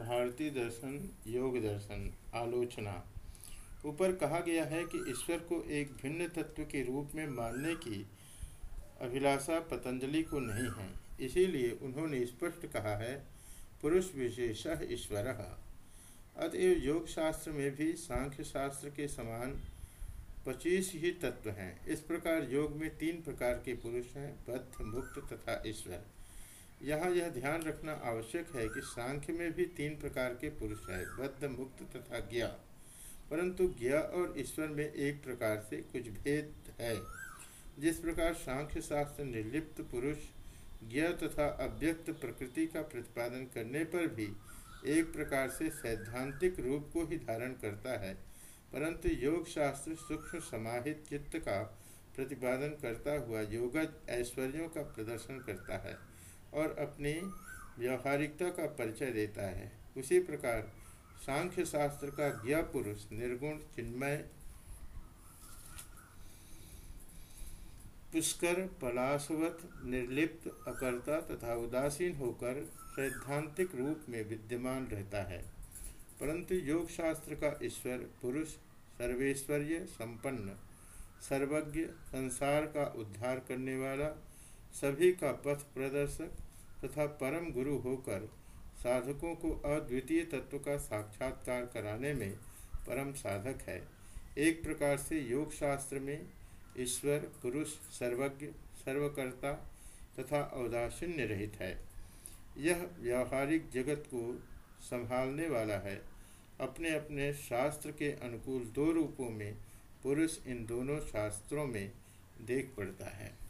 भारतीय दर्शन, योग दर्शन, आलोचना। ऊपर कहा गया है कि ईश्वर को एक भिन्न तत्व के रूप में मानने की अभिलाषा पतंजलि को नहीं है। इसीलिए उन्होंने स्पष्ट कहा है, पुरुष विशेष ईश्वर। अतएव योग शास्त्र में भी सांख्य शास्त्र के समान पच्चीस ही तत्व हैं। इस प्रकार योग में तीन प्रकार के पुरुष हैं, बद्ध, मुक्त तथा ईश्वर। यहाँ यह ध्यान रखना आवश्यक है कि सांख्य में भी तीन प्रकार के पुरुष है, बद्ध, मुक्त तथा ज्ञा। परंतु ज्ञा और ईश्वर में एक प्रकार से कुछ भेद है। जिस प्रकार सांख्य शास्त्र निर्लिप्त पुरुष, ज्ञा तथा अव्यक्त प्रकृति का प्रतिपादन करने पर भी एक प्रकार से सैद्धांतिक रूप को ही धारण करता है, परंतु योग शास्त्र सूक्ष्म समाहित चित्त का प्रतिपादन करता हुआ योगज ऐश्वर्यों का प्रदर्शन करता है। और अपनी व्यवहारिकता का परिचय देता है। उसी प्रकार सांख्य शास्त्र का ज्ञा पुरुष निर्गुण चिन्मय पुष्कर पलाशवत निर्लिप्त अकर्ता तथा उदासीन होकर सैद्धांतिक रूप में विद्यमान रहता है। परंतु योग शास्त्र का ईश्वर पुरुष सर्वेश्वर्य, संपन्न, सर्वज्ञ संसार का उद्धार करने वाला सभी का पथ प्रदर्शक तथा परम गुरु होकर साधकों को अद्वितीय तत्व का साक्षात्कार कराने में परम साधक है। एक प्रकार से योग शास्त्र में ईश्वर, पुरुष, सर्वज्ञ, सर्वकर्ता तथा औदासीन्य रहित है। यह व्यावहारिक जगत को संभालने वाला है। अपने अपने शास्त्र के अनुकूल दो रूपों में पुरुष इन दोनों शास्त्रों में देख पड़ता है।